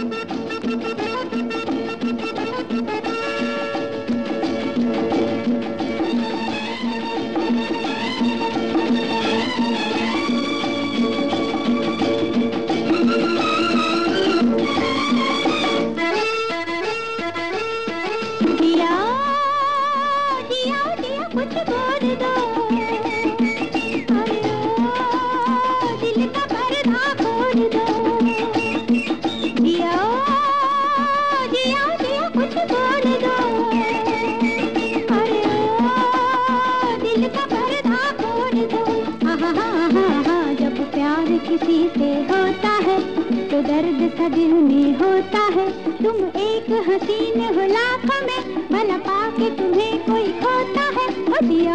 किसी सा में होता है, तुम एक हसीन हो लाख में भला पाके तुम्हें कोई खोता है। दिया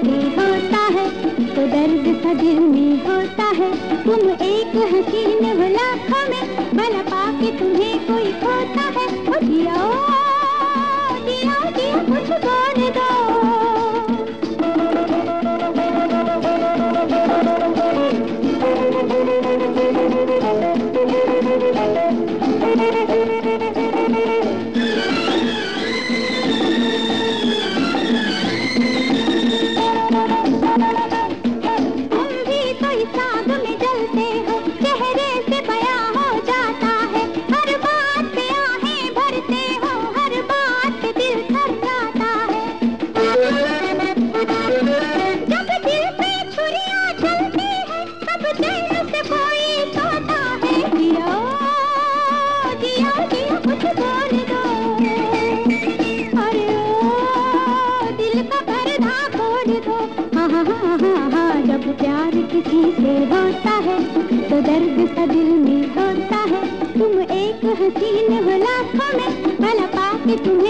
तुम किसी से होता है तो दर्द सा दिल में होता है। तुम एक हसीन हो लाखों में, भला पाके तुम्हें